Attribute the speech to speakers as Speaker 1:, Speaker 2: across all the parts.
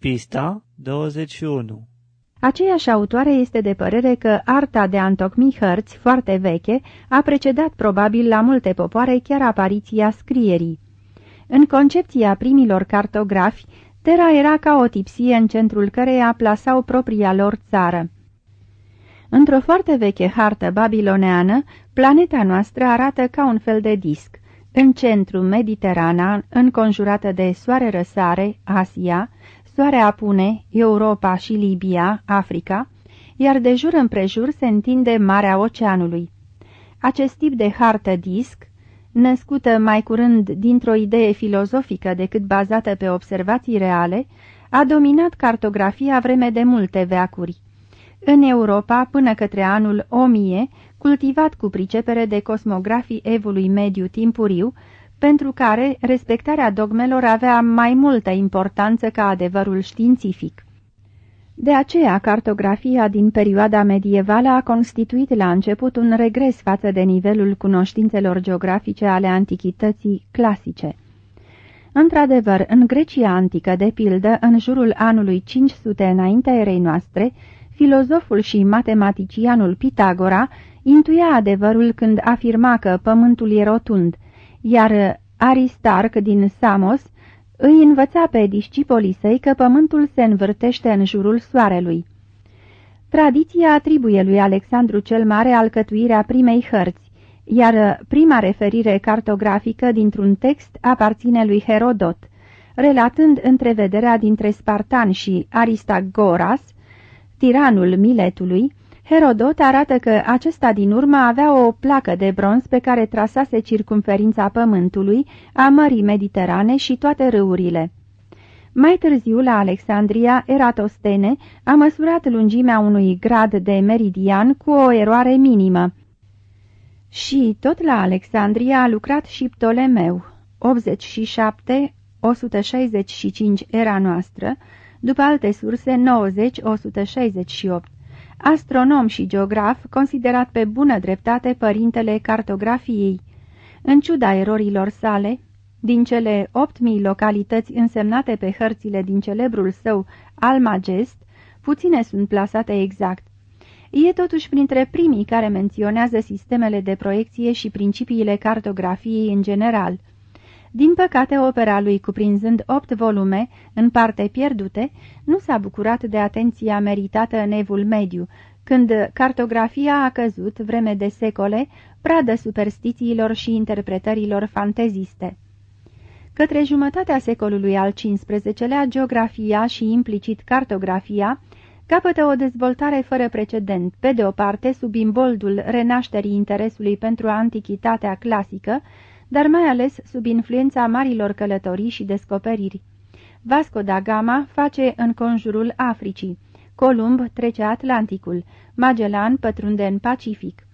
Speaker 1: Pista 21
Speaker 2: Aceeași autoare este de părere că arta de a întocmi hărți foarte veche a precedat probabil la multe popoare chiar apariția scrierii. În concepția primilor cartografi, Terra era ca o tipsie în centrul căreia plasau propria lor țară. Într-o foarte veche hartă babiloneană, planeta noastră arată ca un fel de disc. În centru, Mediterana, înconjurată de soare răsare, Asia, soare apune, Europa și Libia, Africa, iar de jur împrejur se întinde Marea Oceanului. Acest tip de hartă disc, născută mai curând dintr-o idee filozofică decât bazată pe observații reale, a dominat cartografia vreme de multe veacuri. În Europa, până către anul 1000, cultivat cu pricepere de cosmografii evului mediu timpuriu, pentru care respectarea dogmelor avea mai multă importanță ca adevărul științific. De aceea, cartografia din perioada medievală a constituit la început un regres față de nivelul cunoștințelor geografice ale antichității clasice. Într-adevăr, în Grecia antică, de pildă, în jurul anului 500 înaintea erei noastre, filozoful și matematicianul Pitagora intuia adevărul când afirma că pământul e rotund, iar Aristarc din Samos îi învăța pe discipolii săi că pământul se învârtește în jurul soarelui. Tradiția atribuie lui Alexandru cel Mare alcătuirea primei hărți, iar prima referire cartografică dintr-un text aparține lui Herodot, relatând întrevederea dintre Spartan și Aristagoras, tiranul Miletului, Herodot arată că acesta din urmă avea o placă de bronz pe care trasase circumferința pământului, a Mării Mediterane și toate râurile. Mai târziu, la Alexandria, Eratostene a măsurat lungimea unui grad de meridian cu o eroare minimă. Și tot la Alexandria a lucrat și Ptolemeu, 87-165 era noastră, după alte surse 90-168 astronom și geograf, considerat pe bună dreptate părintele cartografiei. În ciuda erorilor sale, din cele 8.000 localități însemnate pe hărțile din celebrul său Almagest, puține sunt plasate exact. E totuși printre primii care menționează sistemele de proiecție și principiile cartografiei în general. Din păcate, opera lui, cuprinzând opt volume, în parte pierdute, nu s-a bucurat de atenția meritată în evul mediu, când cartografia a căzut, vreme de secole, pradă superstițiilor și interpretărilor fanteziste. Către jumătatea secolului al XV-lea, geografia și implicit cartografia capătă o dezvoltare fără precedent, pe de o parte sub imboldul renașterii interesului pentru antichitatea clasică, dar mai ales sub influența marilor călătorii și descoperiri. Vasco da Gama face în conjurul Africii, Columb trece Atlanticul, Magellan pătrunde în Pacific.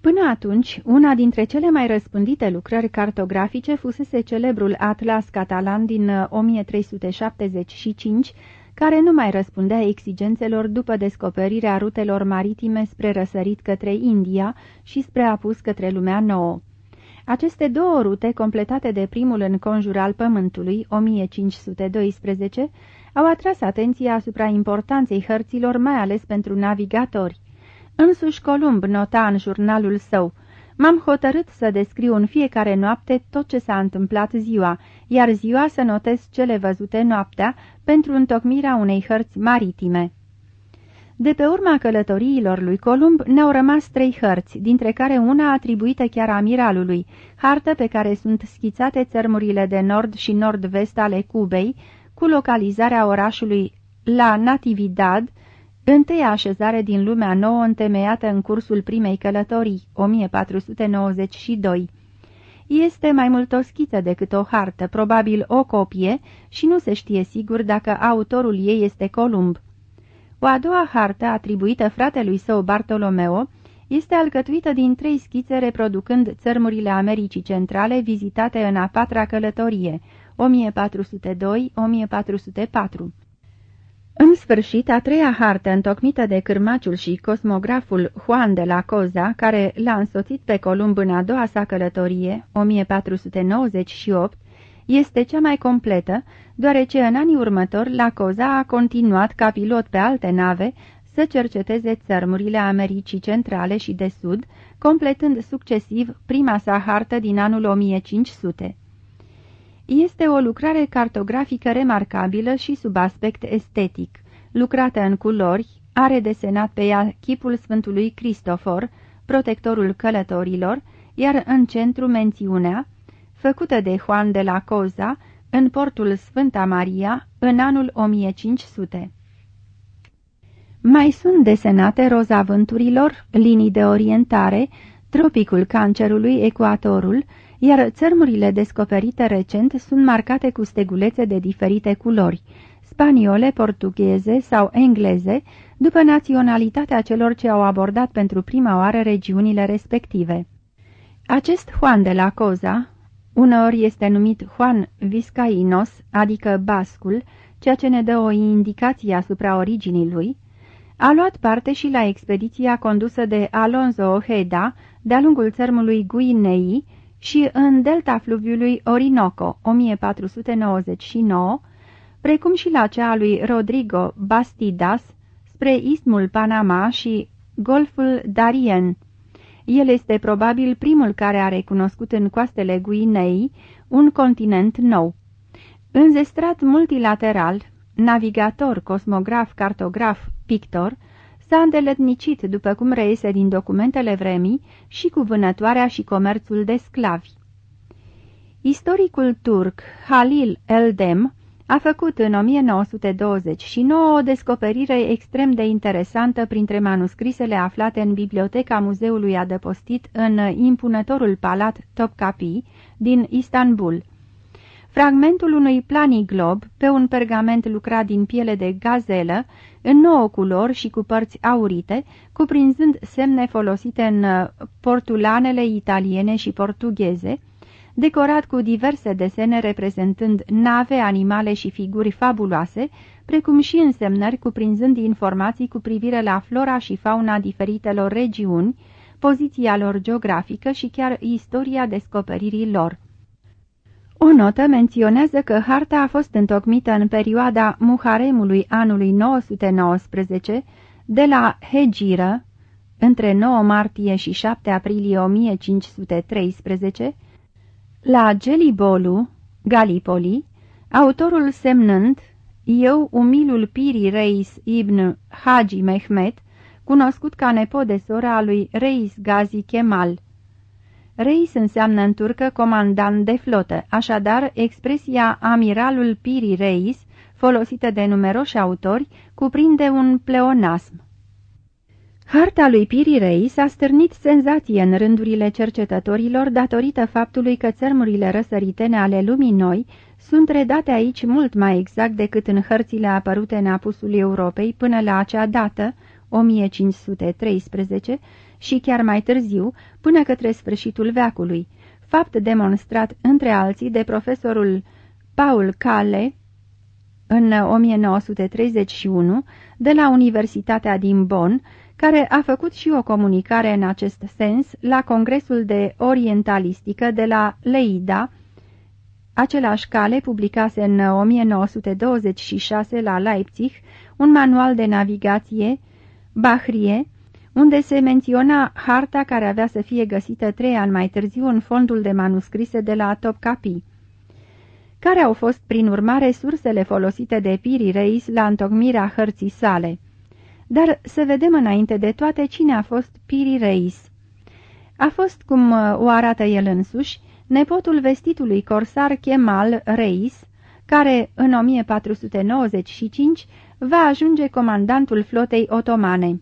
Speaker 2: Până atunci, una dintre cele mai răspândite lucrări cartografice fusese celebrul Atlas catalan din 1375, uh, care nu mai răspundea exigențelor după descoperirea rutelor maritime spre răsărit către India și spre apus către lumea nouă. Aceste două rute, completate de primul înconjur al Pământului, 1512, au atras atenția asupra importanței hărților, mai ales pentru navigatori. Însuși Columb nota în jurnalul său, M-am hotărât să descriu în fiecare noapte tot ce s-a întâmplat ziua, iar ziua să notez cele văzute noaptea pentru întocmirea unei hărți maritime. De pe urma călătoriilor lui Columb ne-au rămas trei hărți, dintre care una atribuită chiar amiralului, hartă pe care sunt schițate țărmurile de nord și nord-vest ale Cubei, cu localizarea orașului la Natividad, întâia așezare din lumea nouă întemeiată în cursul primei călătorii, 1492. Este mai mult o schiță decât o hartă, probabil o copie, și nu se știe sigur dacă autorul ei este Columb. O a doua hartă, atribuită fratelui său Bartolomeo, este alcătuită din trei schițe reproducând țărmurile Americii Centrale vizitate în a patra călătorie, 1402-1404. În sfârșit, a treia hartă întocmită de cârmaciul și cosmograful Juan de la Coza, care l-a însoțit pe Columb în a doua sa călătorie, 1498, este cea mai completă, deoarece în anii următori la Coza a continuat ca pilot pe alte nave să cerceteze țărmurile Americii Centrale și de Sud, completând succesiv prima sa hartă din anul 1500. Este o lucrare cartografică remarcabilă și sub aspect estetic. Lucrată în culori, are desenat pe ea chipul Sfântului Cristofor, protectorul călătorilor, iar în centru mențiunea, făcută de Juan de la Coza, în portul Sfânta Maria, în anul 1500. Mai sunt desenate roza vânturilor, linii de orientare, tropicul cancerului, ecuatorul, iar țărmurile descoperite recent sunt marcate cu stegulețe de diferite culori, spaniole, portugheze sau engleze, după naționalitatea celor ce au abordat pentru prima oară regiunile respective. Acest Juan de la Coza, uneori este numit Juan Vizcainos, adică bascul, ceea ce ne dă o indicație asupra originii lui, a luat parte și la expediția condusă de Alonso Ojeda de-a lungul țărmului Guinei și în delta fluviului Orinoco 1499, precum și la cea a lui Rodrigo Bastidas spre istmul Panama și Golful Darien. El este probabil primul care a recunoscut în coastele Guinei un continent nou. Înzestrat multilateral, navigator, cosmograf, cartograf, pictor, s-a îndeletnicit, după cum reiese din documentele vremii, și cu vânătoarea și comerțul de sclavi. Istoricul turc Halil Eldem a făcut în 1929 o descoperire extrem de interesantă printre manuscrisele aflate în biblioteca muzeului adăpostit în impunătorul palat Topkapi din Istanbul. Fragmentul unui planiglob pe un pergament lucrat din piele de gazelă, în nouă culori și cu părți aurite, cuprinzând semne folosite în portulanele italiene și portugheze, decorat cu diverse desene reprezentând nave, animale și figuri fabuloase, precum și însemnări cuprinzând informații cu privire la flora și fauna diferitelor regiuni, poziția lor geografică și chiar istoria descoperirii lor. O notă menționează că harta a fost întocmită în perioada Muharemului anului 919, de la Hegiră, între 9 martie și 7 aprilie 1513, la Gelibolu, Galipoli, autorul semnând, eu, umilul Piri Reis ibn Haji Mehmet, cunoscut ca nepot de sora a lui Reis Gazi Kemal. Reis înseamnă în turcă comandant de flotă, așadar expresia amiralul Piri Reis, folosită de numeroși autori, cuprinde un pleonasm. Harta lui Piri Reis a stârnit senzație în rândurile cercetătorilor datorită faptului că țărmurile răsăritene ale lumii noi sunt redate aici mult mai exact decât în hărțile apărute în apusul Europei până la acea dată, 1513, și chiar mai târziu, până către sfârșitul veacului, fapt demonstrat între alții de profesorul Paul Cale în 1931 de la Universitatea din Bonn, care a făcut și o comunicare în acest sens la Congresul de Orientalistică de la Leida, același cale publicase în 1926 la Leipzig un manual de navigație, Bahrie, unde se menționa harta care avea să fie găsită trei ani mai târziu în fondul de manuscrise de la Topkapi. Care au fost, prin urmare, sursele folosite de Piri Reis la întocmirea hărții sale? Dar să vedem înainte de toate cine a fost Piri Reis. A fost, cum uh, o arată el însuși, nepotul vestitului corsar Kemal Reis, care în 1495 va ajunge comandantul flotei otomane.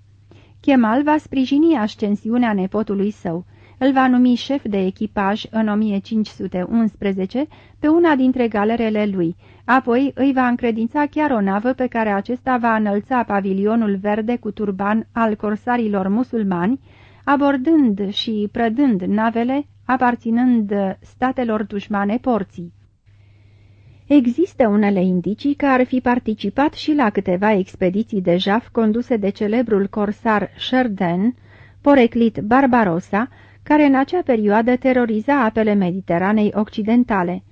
Speaker 2: Kemal va sprijini ascensiunea nepotului său. Îl va numi șef de echipaj în 1511 pe una dintre galerele lui, apoi îi va încredința chiar o navă pe care acesta va înălța pavilionul verde cu turban al corsarilor musulmani, abordând și prădând navele aparținând statelor dușmane porții. Există unele indicii că ar fi participat și la câteva expediții de jaf conduse de celebrul corsar Sherden, poreclit Barbarossa, care în acea perioadă teroriza apele Mediteranei Occidentale.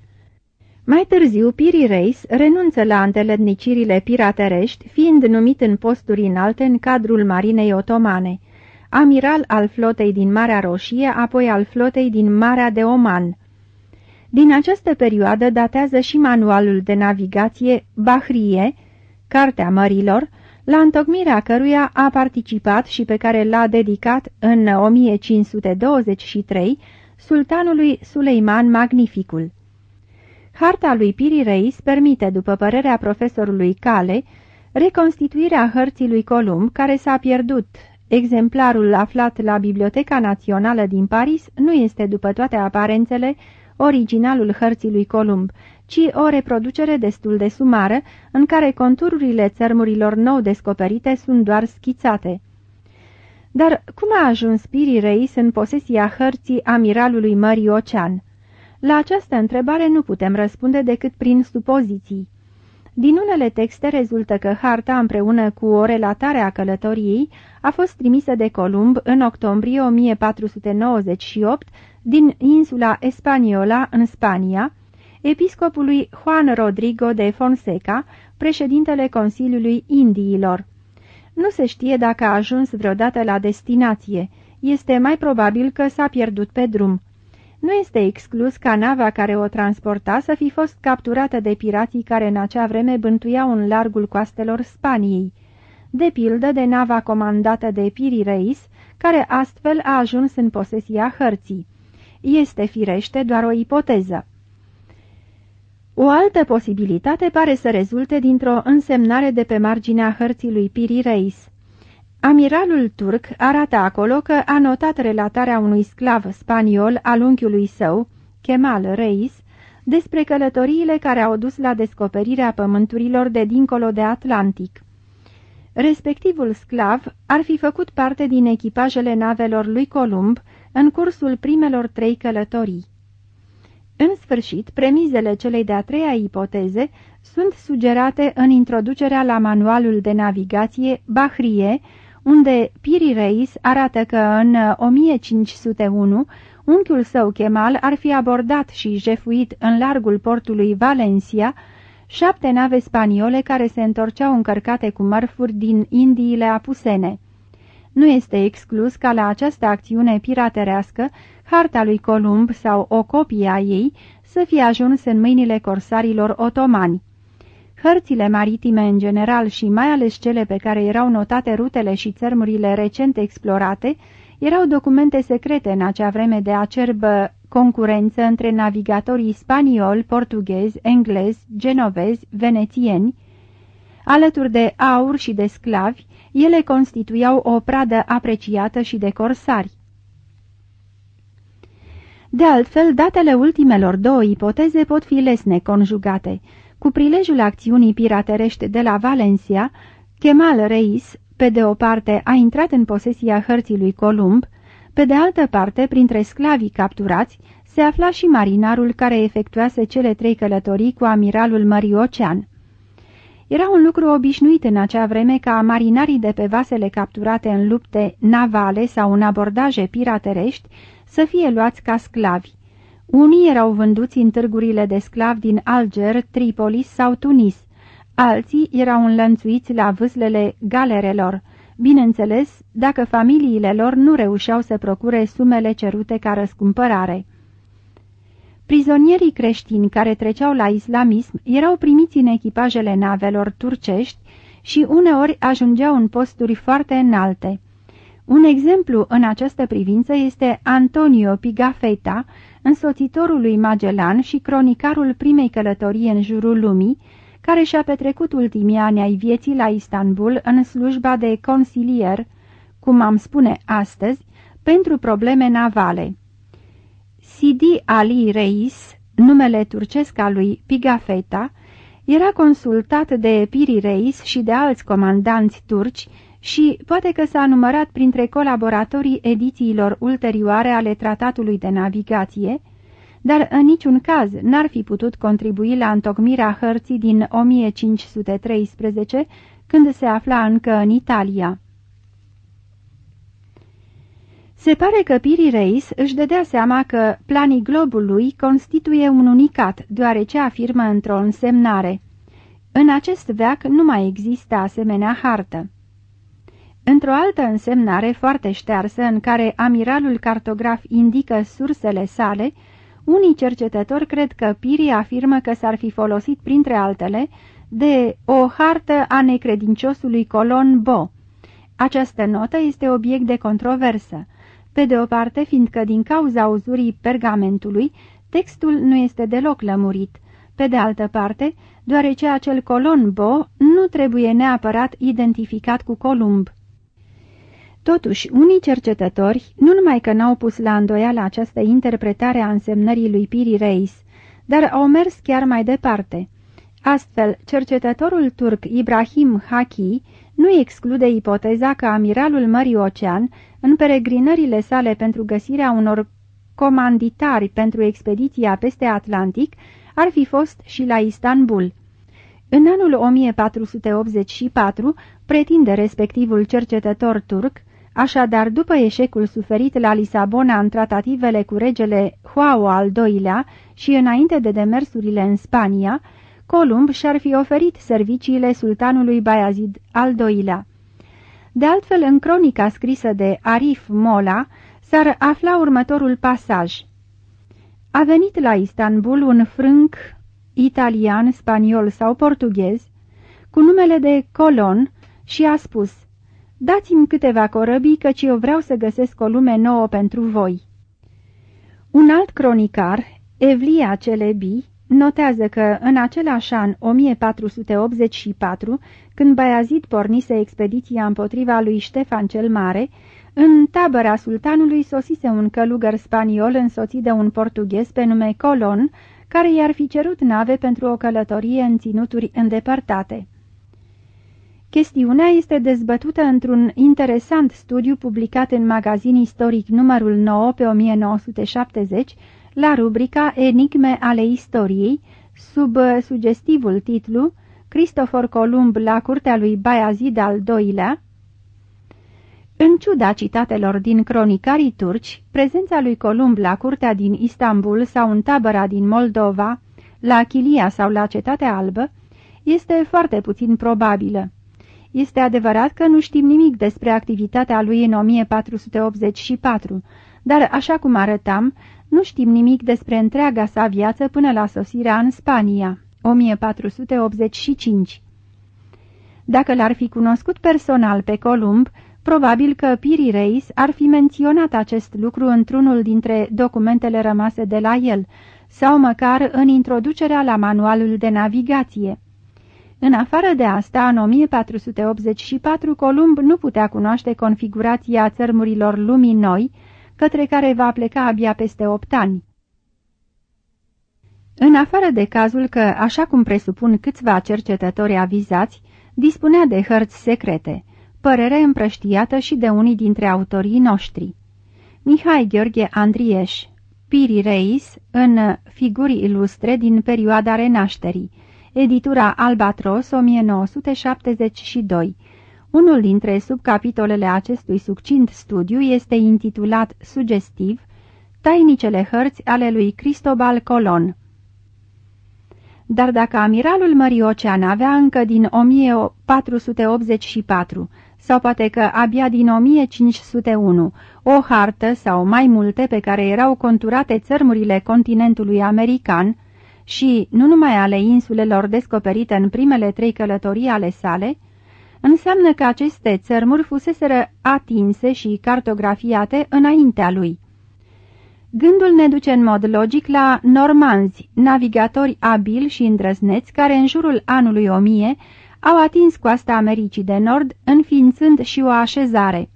Speaker 2: Mai târziu, Piri Reis renunță la întelednicirile piraterești, fiind numit în posturi înalte în cadrul marinei otomane, amiral al flotei din Marea Roșie, apoi al flotei din Marea de Oman. Din această perioadă datează și manualul de navigație Bahrie, Cartea Mărilor, la întocmirea căruia a participat și pe care l-a dedicat în 1523 sultanului Suleiman Magnificul. Harta lui Piri Reis permite, după părerea profesorului Cale, reconstituirea hărții lui Columb, care s-a pierdut. Exemplarul aflat la Biblioteca Națională din Paris nu este, după toate aparențele, originalul hărții lui Columb, ci o reproducere destul de sumară, în care contururile țărmurilor nou descoperite sunt doar schițate. Dar cum a ajuns Piri Reis în posesia hărții amiralului Mării Ocean? La această întrebare nu putem răspunde decât prin supoziții. Din unele texte rezultă că harta, împreună cu o relatare a călătoriei, a fost trimisă de Columb în octombrie 1498 din insula Espaniola în Spania, episcopului Juan Rodrigo de Fonseca, președintele Consiliului Indiilor. Nu se știe dacă a ajuns vreodată la destinație. Este mai probabil că s-a pierdut pe drum. Nu este exclus ca nava care o transporta să fi fost capturată de pirații care în acea vreme bântuiau în largul coastelor Spaniei, de pildă de nava comandată de Piri Reis, care astfel a ajuns în posesia hărții. Este firește doar o ipoteză. O altă posibilitate pare să rezulte dintr-o însemnare de pe marginea hărții lui Piri Reis. Amiralul turc arată acolo că a notat relatarea unui sclav spaniol al unchiului său, Kemal Reis, despre călătoriile care au dus la descoperirea pământurilor de dincolo de Atlantic. Respectivul sclav ar fi făcut parte din echipajele navelor lui Columb în cursul primelor trei călătorii. În sfârșit, premizele celei de-a treia ipoteze sunt sugerate în introducerea la manualul de navigație Bahrie, unde Piri Reis arată că în 1501 unchiul său Kemal ar fi abordat și jefuit în largul portului Valencia șapte nave spaniole care se întorceau încărcate cu mărfuri din Indiile Apusene. Nu este exclus ca la această acțiune piraterească, harta lui Columb sau o copie a ei să fie ajuns în mâinile corsarilor otomani. Hărțile maritime în general și mai ales cele pe care erau notate rutele și țărmurile recent explorate, erau documente secrete în acea vreme de acerbă concurență între navigatorii spanioli, portughezi, englezi, genovezi, venețieni. Alături de aur și de sclavi, ele constituiau o pradă apreciată și de corsari. De altfel, datele ultimelor două ipoteze pot fi lesne conjugate. Cu prilejul acțiunii piraterești de la Valencia, Kemal Reis, pe de o parte, a intrat în posesia hărții lui Columb, pe de altă parte, printre sclavii capturați, se afla și marinarul care efectuase cele trei călătorii cu amiralul Mării Ocean. Era un lucru obișnuit în acea vreme ca marinarii de pe vasele capturate în lupte navale sau în abordaje piraterești să fie luați ca sclavi. Unii erau vânduți în târgurile de sclavi din Alger, Tripolis sau Tunis, alții erau înlănțuiți la vâslele galerelor, bineînțeles dacă familiile lor nu reușeau să procure sumele cerute ca răscumpărare. Prizonierii creștini care treceau la islamism erau primiți în echipajele navelor turcești și uneori ajungeau în posturi foarte înalte. Un exemplu în această privință este Antonio Pigafetta, însoțitorul lui Magellan și cronicarul primei călătorii în jurul lumii, care și-a petrecut ultimii ani ai vieții la Istanbul în slujba de consilier, cum am spune astăzi, pentru probleme navale. Sidi Ali Reis, numele turcesc al lui Pigafetta, era consultat de Piri Reis și de alți comandanți turci și poate că s-a numărat printre colaboratorii edițiilor ulterioare ale tratatului de navigație, dar în niciun caz n-ar fi putut contribui la întocmirea hărții din 1513, când se afla încă în Italia. Se pare că Piri Reis își dădea seama că planii globului constituie un unicat, deoarece afirmă într-o însemnare. În acest veac nu mai există asemenea hartă. Într-o altă însemnare foarte ștearsă, în care amiralul cartograf indică sursele sale, unii cercetători cred că Piri afirmă că s-ar fi folosit, printre altele, de o hartă a necredinciosului colon Bo. Această notă este obiect de controversă. Pe de o parte, fiindcă din cauza uzurii pergamentului, textul nu este deloc lămurit. Pe de altă parte, deoarece acel colon Bo nu trebuie neapărat identificat cu Columb. Totuși, unii cercetători nu numai că n-au pus la îndoială această interpretare a însemnării lui Piri Reis, dar au mers chiar mai departe. Astfel, cercetătorul turc Ibrahim Haki nu exclude ipoteza că amiralul Mării Ocean, în peregrinările sale pentru găsirea unor comanditari pentru expediția peste Atlantic, ar fi fost și la Istanbul. În anul 1484, pretinde respectivul cercetător turc, Așadar, după eșecul suferit la Lisabona în tratativele cu regele Joao al II-lea și înainte de demersurile în Spania, Columb și-ar fi oferit serviciile sultanului Bayazid al II-lea. De altfel, în cronica scrisă de Arif Mola s-ar afla următorul pasaj. A venit la Istanbul un frânc italian, spaniol sau portughez, cu numele de Colon și a spus – Dați-mi câteva corăbii, căci eu vreau să găsesc o lume nouă pentru voi." Un alt cronicar, Evlia Celebi, notează că în același an 1484, când Baiazid pornise expediția împotriva lui Ștefan cel Mare, în tabăra sultanului sosise un călugăr spaniol însoțit de un portughez pe nume Colon, care i-ar fi cerut nave pentru o călătorie în ținuturi îndepărtate. Chestiunea este dezbătută într-un interesant studiu publicat în magazin istoric numărul 9 pe 1970, la rubrica Enigme ale istoriei, sub sugestivul titlu Cristofor Columb la curtea lui Bayazid al II-lea. În ciuda citatelor din cronicarii turci, prezența lui Columb la curtea din Istanbul sau în tabăra din Moldova, la Chilia sau la Cetatea Albă, este foarte puțin probabilă. Este adevărat că nu știm nimic despre activitatea lui în 1484, dar, așa cum arătam, nu știm nimic despre întreaga sa viață până la sosirea în Spania, 1485. Dacă l-ar fi cunoscut personal pe Columb, probabil că Piri Reis ar fi menționat acest lucru într-unul dintre documentele rămase de la el, sau măcar în introducerea la manualul de navigație. În afară de asta, în 1484, Columb nu putea cunoaște configurația țărmurilor lumii noi, către care va pleca abia peste opt ani. În afară de cazul că, așa cum presupun câțiva cercetători avizați, dispunea de hărți secrete, părere împrăștiată și de unii dintre autorii noștri. Mihai Gheorghe Andrieș, Piri Reis, în Figuri ilustre din perioada renașterii, editura Albatros 1972. Unul dintre subcapitolele acestui succint studiu este intitulat sugestiv Tainicele hărți ale lui Cristobal Colon. Dar dacă amiralul Mării Ocean avea încă din 1484 sau poate că abia din 1501 o hartă sau mai multe pe care erau conturate țărmurile continentului american, și nu numai ale insulelor descoperite în primele trei călătorii ale sale, înseamnă că aceste țărmuri fuseseră atinse și cartografiate înaintea lui. Gândul ne duce în mod logic la normanzi, navigatori abili și îndrăzneți care în jurul anului 1000 au atins coasta Americii de Nord, înființând și o așezare.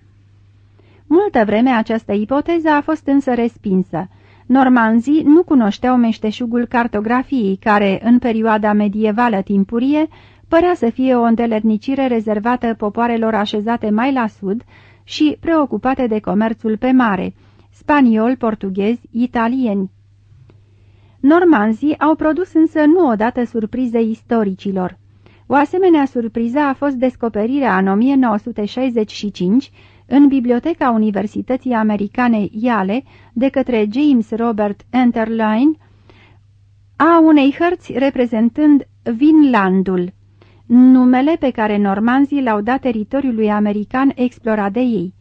Speaker 2: Multă vreme această ipoteză a fost însă respinsă, Normanzii nu cunoșteau meșteșugul cartografiei, care, în perioada medievală timpurie, părea să fie o îndelernicire rezervată popoarelor așezate mai la sud și preocupate de comerțul pe mare, spaniol, portughezi, italieni. Normanzii au produs însă nu odată surprize istoricilor. O asemenea surpriză a fost descoperirea în 1965 în biblioteca Universității Americane Yale de către James Robert Enterline a unei hărți reprezentând Vinlandul, numele pe care normanzii l-au dat teritoriului american explorat de ei.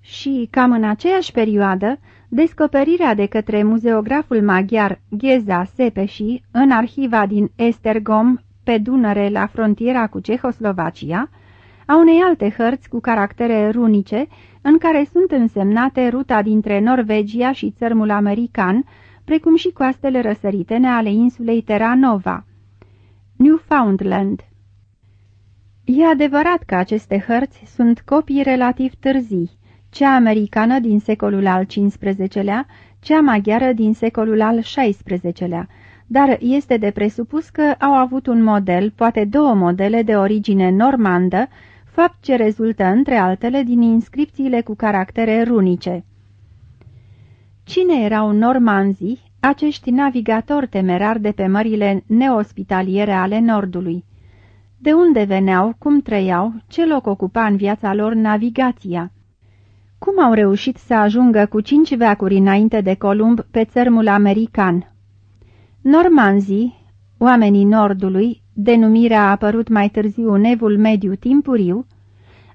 Speaker 2: Și, cam în aceeași perioadă, descoperirea de către muzeograful maghiar Gheza Sepeși în arhiva din Estergom, pe Dunăre, la frontiera cu Cehoslovacia, a unei alte hărți cu caractere runice, în care sunt însemnate ruta dintre Norvegia și țărmul american, precum și coastele răsăritene ale insulei Terra Nova. Newfoundland. E adevărat că aceste hărți sunt copii relativ târzii, cea americană din secolul al XV-lea, cea maghiară din secolul al XVI-lea, dar este de presupus că au avut un model, poate două modele de origine normandă, fapt ce rezultă între altele din inscripțiile cu caractere runice. Cine erau normanzii, acești navigatori temerari de pe mările neospitaliere ale Nordului? De unde veneau, cum trăiau, ce loc ocupa în viața lor navigația? Cum au reușit să ajungă cu cinci veacuri înainte de Columb pe țărmul american? Normanzii, oamenii Nordului, denumirea a apărut mai târziu în evul mediu timpuriu,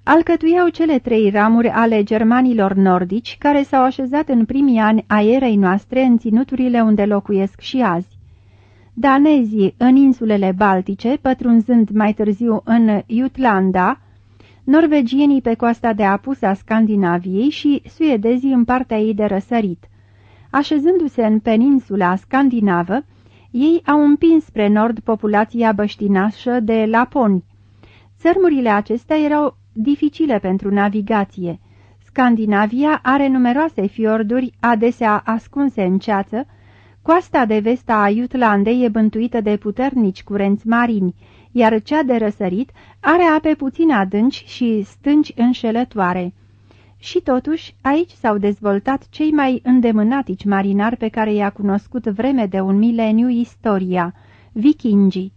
Speaker 2: alcătuiau cele trei ramuri ale germanilor nordici care s-au așezat în primii ani a erei noastre în ținuturile unde locuiesc și azi. Danezii în insulele Baltice, pătrunzând mai târziu în Jutlanda, norvegienii pe coasta de apus a Scandinaviei și suedezii în partea ei de răsărit. Așezându-se în peninsula scandinavă, ei au împins spre nord populația băștinașă de laponi. Țărmurile acestea erau dificile pentru navigație. Scandinavia are numeroase fiorduri, adesea ascunse în ceață, coasta de vest a Jutlandei e bântuită de puternici curenți marini, iar cea de răsărit are ape puțin adânci și stânci înșelătoare. Și totuși, aici s-au dezvoltat cei mai îndemânatici marinari pe care i-a cunoscut vreme de un mileniu istoria, vikingii.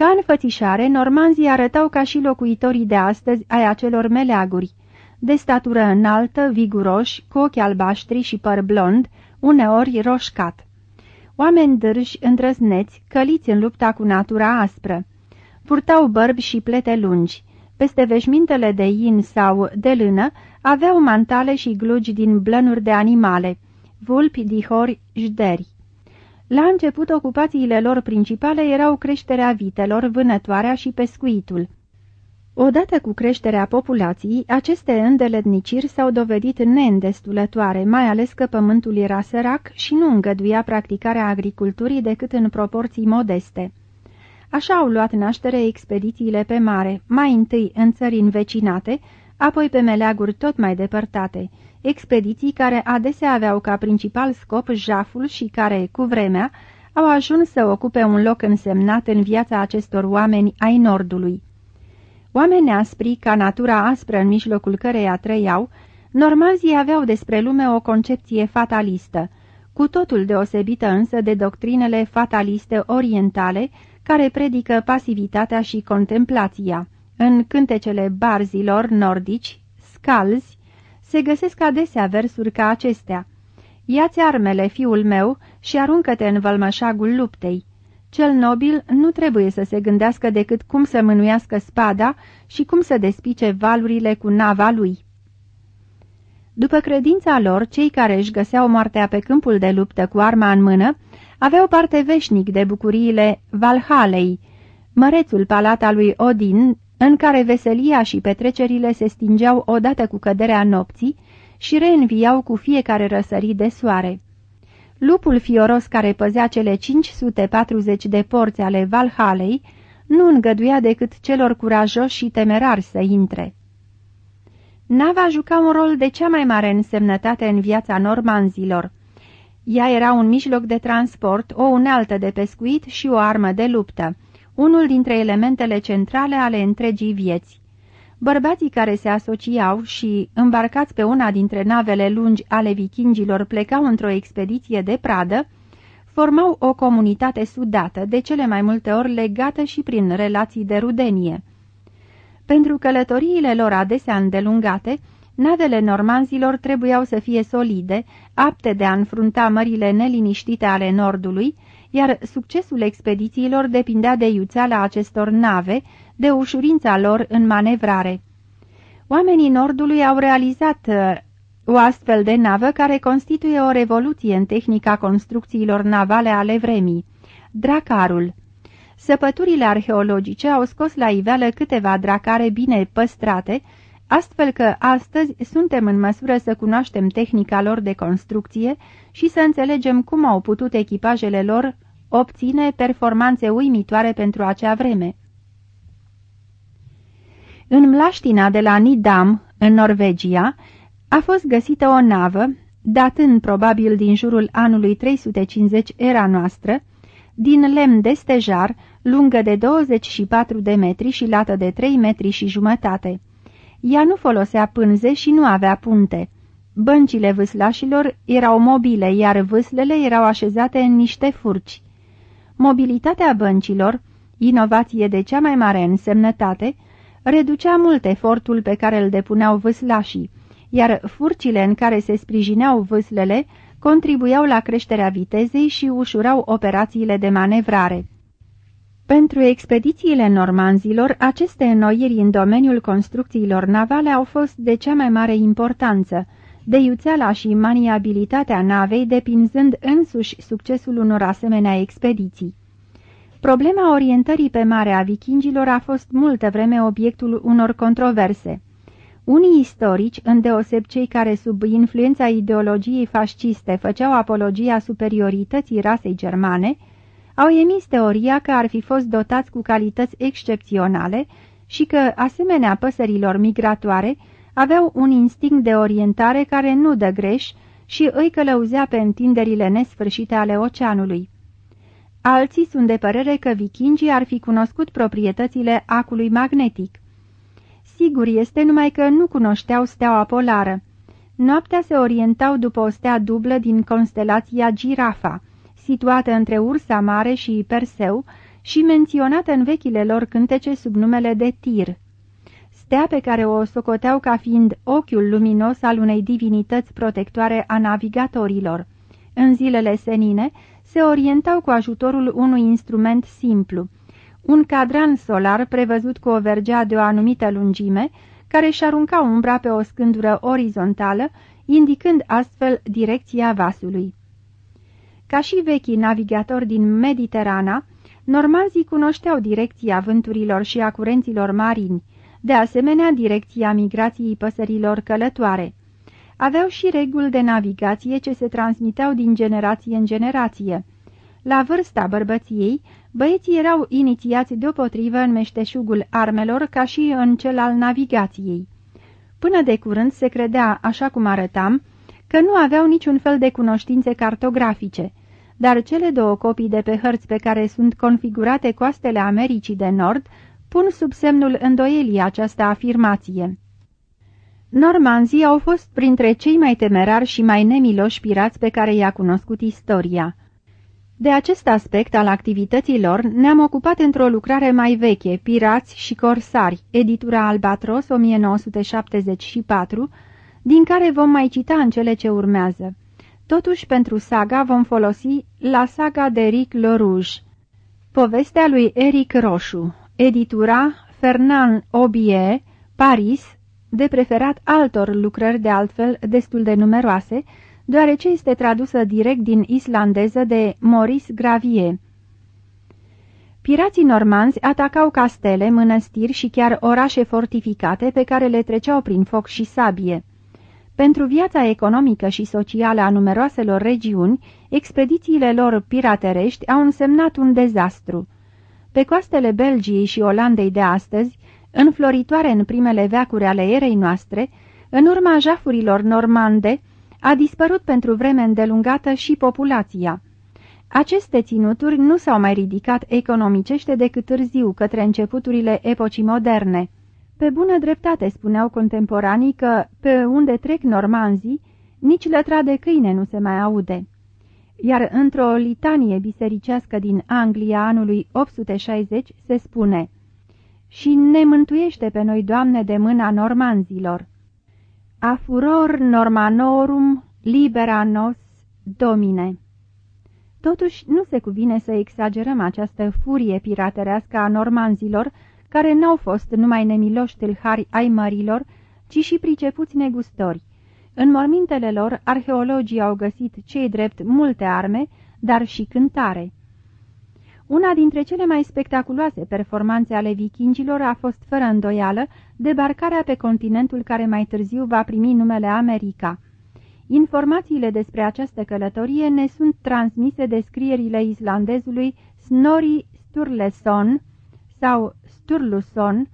Speaker 2: Ca în fățișare, normanzii arătau ca și locuitorii de astăzi ai acelor meleaguri, de statură înaltă, viguroși, cu ochi albaștri și păr blond, uneori roșcat. Oameni dârși, îndrăzneți, căliți în lupta cu natura aspră. Purtau bărbi și plete lungi. Peste veșmintele de in sau de lână aveau mantale și glugi din blănuri de animale, vulpi, dihori, jderi. La început, ocupațiile lor principale erau creșterea vitelor, vânătoarea și pescuitul. Odată cu creșterea populației, aceste îndeletniciri s-au dovedit neîndestulătoare, mai ales că pământul era sărac și nu îngăduia practicarea agriculturii decât în proporții modeste. Așa au luat naștere expedițiile pe mare, mai întâi în țări învecinate, apoi pe meleaguri tot mai depărtate, expediții care adesea aveau ca principal scop jaful și care, cu vremea, au ajuns să ocupe un loc însemnat în viața acestor oameni ai Nordului. Oameni aspri, ca natura aspră în mijlocul căreia trăiau, normazii aveau despre lume o concepție fatalistă, cu totul deosebită însă de doctrinele fataliste orientale, care predică pasivitatea și contemplația. În cântecele barzilor nordici, scalzi, se găsesc adesea versuri ca acestea. Ia-ți armele, fiul meu, și aruncă-te în vălmășagul luptei. Cel nobil nu trebuie să se gândească decât cum să mânuiască spada și cum să despice valurile cu nava lui. După credința lor, cei care își găseau moartea pe câmpul de luptă cu arma în mână, aveau parte veșnic de bucuriile Valhalei, mărețul palat al lui Odin, în care veselia și petrecerile se stingeau odată cu căderea nopții și reînviau cu fiecare răsărit de soare. Lupul fioros care păzea cele 540 de porți ale Valhalei nu îngăduia decât celor curajoși și temerari să intre. Nava juca un rol de cea mai mare însemnătate în viața normanzilor. Ea era un mijloc de transport, o unealtă de pescuit și o armă de luptă, unul dintre elementele centrale ale întregii vieți. Bărbații care se asociau și, îmbarcați pe una dintre navele lungi ale vikingilor, plecau într-o expediție de pradă, formau o comunitate sudată, de cele mai multe ori legată și prin relații de rudenie. Pentru călătoriile lor adesea îndelungate, navele normanzilor trebuiau să fie solide, apte de a înfrunta mările neliniștite ale nordului, iar succesul expedițiilor depindea de iuțeala acestor nave, de ușurința lor în manevrare. Oamenii Nordului au realizat uh, o astfel de navă care constituie o revoluție în tehnica construcțiilor navale ale vremii. Dracarul Săpăturile arheologice au scos la iveală câteva dracare bine păstrate, astfel că astăzi suntem în măsură să cunoaștem tehnica lor de construcție și să înțelegem cum au putut echipajele lor obține performanțe uimitoare pentru acea vreme. În mlaștina de la Nidam, în Norvegia, a fost găsită o navă, datând probabil din jurul anului 350 era noastră, din lemn de stejar, lungă de 24 de metri și lată de 3 metri și jumătate. Ea nu folosea pânze și nu avea punte. Băncile vâslașilor erau mobile, iar vâslele erau așezate în niște furci. Mobilitatea băncilor, inovație de cea mai mare însemnătate, reducea mult efortul pe care îl depuneau vâslașii, iar furcile în care se sprijineau vâslele contribuiau la creșterea vitezei și ușurau operațiile de manevrare. Pentru expedițiile normanzilor, aceste înnoiri în domeniul construcțiilor navale au fost de cea mai mare importanță, de iuțeala și maniabilitatea navei depinzând însuși succesul unor asemenea expediții. Problema orientării pe mare a vikingilor a fost multă vreme obiectul unor controverse. Unii istorici, îndeoseb cei care sub influența ideologiei fasciste făceau apologia superiorității rasei germane, au emis teoria că ar fi fost dotați cu calități excepționale și că, asemenea păsărilor migratoare, aveau un instinct de orientare care nu dă greș și îi călăuzea pe întinderile nesfârșite ale oceanului. Alții sunt de părere că vikingii ar fi cunoscut proprietățile acului magnetic. Sigur este numai că nu cunoșteau steaua polară. Noaptea se orientau după o stea dublă din constelația Girafa, situată între Ursa Mare și Perseu și menționată în vechile lor cântece sub numele de Tir. Stea pe care o socoteau ca fiind ochiul luminos al unei divinități protectoare a navigatorilor. În zilele senine se orientau cu ajutorul unui instrument simplu, un cadran solar prevăzut cu o vergea de o anumită lungime, care își arunca umbra pe o scândură orizontală, indicând astfel direcția vasului. Ca și vechii navigatori din Mediterana, normanzii cunoșteau direcția vânturilor și a curenților marini, de asemenea direcția migrației păsărilor călătoare. Aveau și reguli de navigație ce se transmiteau din generație în generație. La vârsta bărbăției, băieții erau inițiați deopotrivă în meșteșugul armelor ca și în cel al navigației. Până de curând se credea, așa cum arătam, că nu aveau niciun fel de cunoștințe cartografice, dar cele două copii de pe hărți pe care sunt configurate coastele Americii de Nord pun sub semnul îndoielii această afirmație. Normanzii au fost printre cei mai temerari și mai nemiloși pirați pe care i-a cunoscut istoria. De acest aspect al activității lor ne-am ocupat într-o lucrare mai veche, Pirați și Corsari, editura Albatros 1974, din care vom mai cita în cele ce urmează. Totuși, pentru saga vom folosi la saga de Eric Rouge. Povestea lui Eric Roșu, editura Fernand Obie, Paris, de preferat altor lucrări de altfel destul de numeroase, deoarece este tradusă direct din islandeză de Maurice Gravier. Pirații normanzi atacau castele, mănăstiri și chiar orașe fortificate pe care le treceau prin foc și sabie. Pentru viața economică și socială a numeroaselor regiuni, expedițiile lor piraterești au însemnat un dezastru. Pe coastele Belgiei și Olandei de astăzi, înfloritoare în primele veacuri ale erei noastre, în urma jafurilor normande, a dispărut pentru vreme îndelungată și populația. Aceste ținuturi nu s-au mai ridicat economicește decât târziu către începuturile epocii moderne. Pe bună dreptate spuneau contemporanii că, pe unde trec normanzii, nici lătra de câine nu se mai aude. Iar într-o litanie bisericească din Anglia anului 860 se spune și ne mântuiește pe noi, Doamne, de mâna normanzilor. A furor normanorum libera nos domine. Totuși, nu se cuvine să exagerăm această furie piraterească a normanzilor, care n-au fost numai nemiloși tâlhari ai mărilor, ci și pricepuți negustori. În mormintele lor, arheologii au găsit cei drept multe arme, dar și cântare. Una dintre cele mai spectaculoase performanțe ale vikingilor a fost, fără îndoială, debarcarea pe continentul care mai târziu va primi numele America. Informațiile despre această călătorie ne sunt transmise de scrierile islandezului Snorri Sturleson sau Sturluson 1178-1241.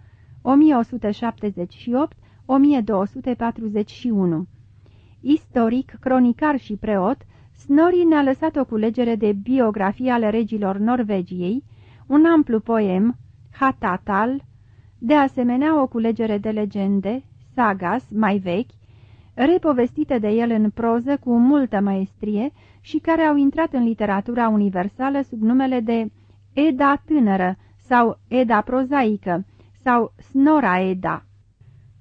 Speaker 2: Istoric, cronicar și preot, Snorri ne-a lăsat o culegere de biografii ale regilor Norvegiei, un amplu poem, Hatatal, de asemenea o culegere de legende, sagas mai vechi, repovestite de el în proză cu multă maestrie și care au intrat în literatura universală sub numele de Eda tânără sau Eda prozaică sau Snora Eda.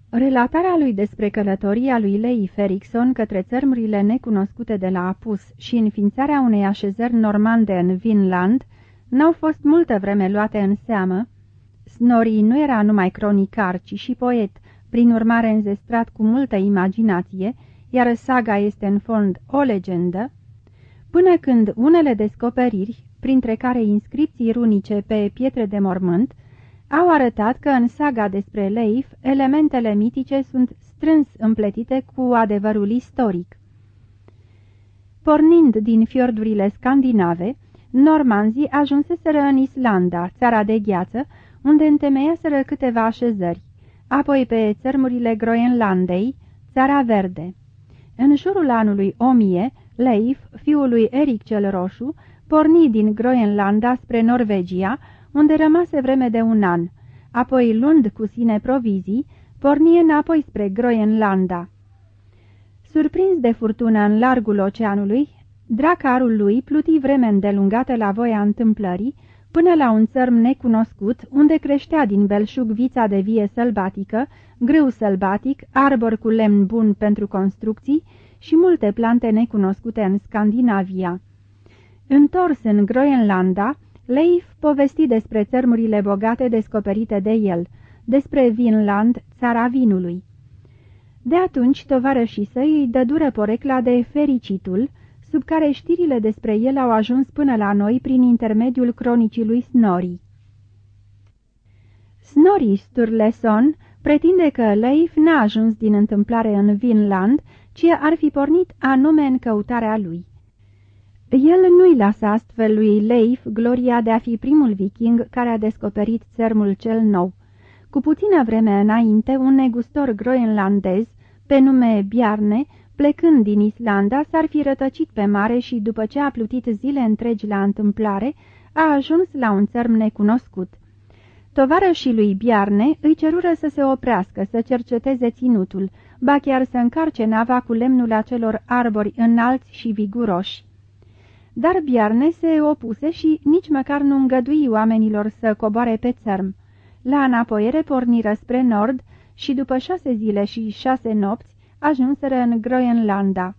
Speaker 2: Relatarea lui despre călătoria lui Lei Ferikson către țărmurile necunoscute de la Apus și înființarea unei așezări normande în Vinland n-au fost multă vreme luate în seamă. Snorri nu era numai cronicar, ci și poet, prin urmare înzestrat cu multă imaginație, iar saga este în fond o legendă, până când unele descoperiri, printre care inscripții runice pe pietre de mormânt, au arătat că în saga despre Leif, elementele mitice sunt strâns împletite cu adevărul istoric. Pornind din fiordurile scandinave, normanzii ajunseseră în Islanda, țara de gheață, unde întemeiaseră câteva așezări, apoi pe țărmurile Groenlandei, țara verde. În jurul anului 1000, Leif, fiul lui Eric cel Roșu, porni din Groenlanda spre Norvegia, unde rămase vreme de un an, apoi luând cu sine provizii, porni înapoi spre Groenlanda. Surprins de furtună în largul oceanului, dracarul lui pluti vreme îndelungată la voia întâmplării, până la un țărm necunoscut, unde creștea din belșug vița de vie sălbatică, grâu sălbatic, arbor cu lemn bun pentru construcții și multe plante necunoscute în Scandinavia. Întors în Groenlanda, Leif povesti despre țărmurile bogate descoperite de el, despre Vinland, țara vinului. De atunci, tovarășii săi îi dădură porecla de fericitul, sub care știrile despre el au ajuns până la noi prin intermediul cronicii lui Snorri. Snorri Sturleson pretinde că Leif n-a ajuns din întâmplare în Vinland, ci ar fi pornit anume în căutarea lui. El nu-i lasă astfel lui Leif gloria de a fi primul viking care a descoperit țărmul cel nou. Cu puțină vreme înainte, un negustor groenlandez, pe nume Bjarne, plecând din Islanda, s-ar fi rătăcit pe mare și, după ce a plutit zile întregi la întâmplare, a ajuns la un țărm necunoscut. Tovarășii lui Biarne îi cerură să se oprească, să cerceteze ținutul, ba chiar să încarce nava cu lemnul acelor arbori înalți și viguroși. Dar Biarne se opuse și nici măcar nu îngădui oamenilor să coboare pe țărm. La înapoiere porniră spre nord și după șase zile și șase nopți ajunseră în Groenlanda.